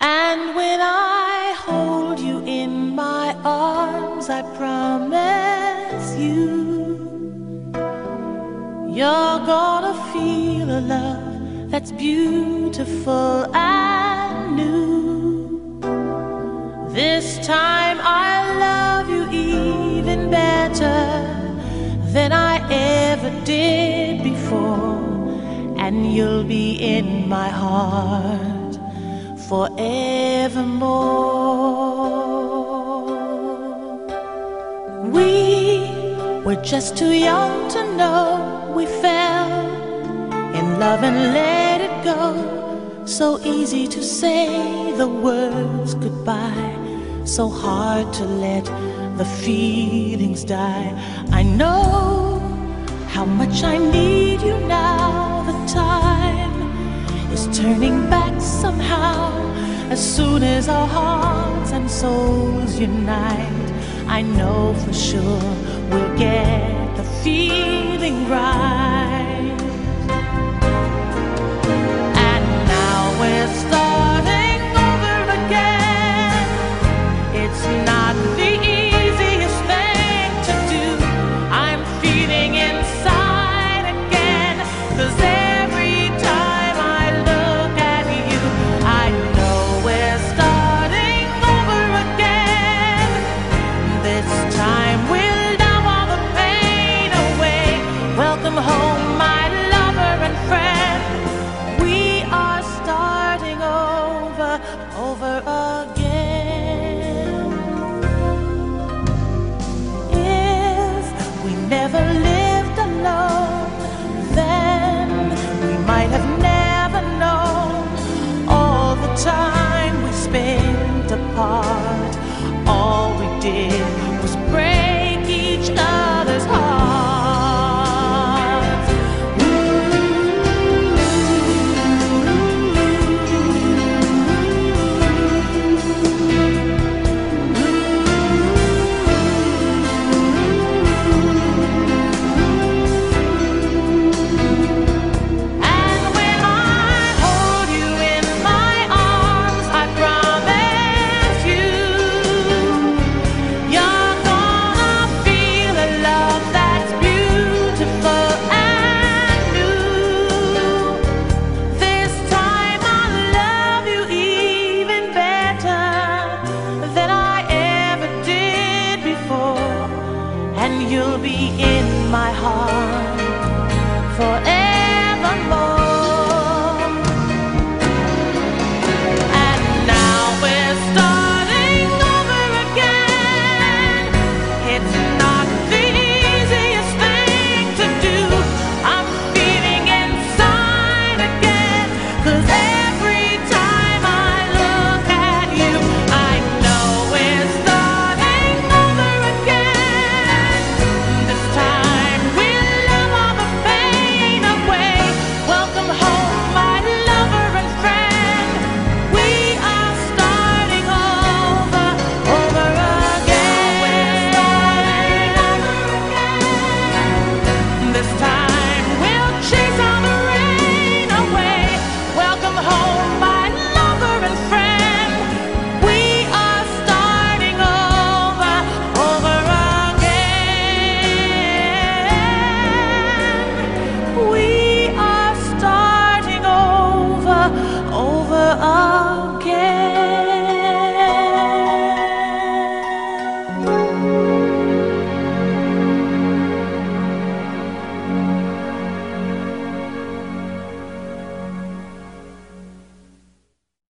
And when I hold you in my arms, I promise you, you're gonna feel a love that's beautiful and new. This time I love you even better than I ever did before, and you'll be in my heart forevermore. We were just too young to know we fell in love and let it go. So easy to say the words goodbye, so hard to let the feelings die. I know how much I need you now. The time is turning back somehow. As soon as our hearts and souls unite, I know for sure we'll get the feeling right. did.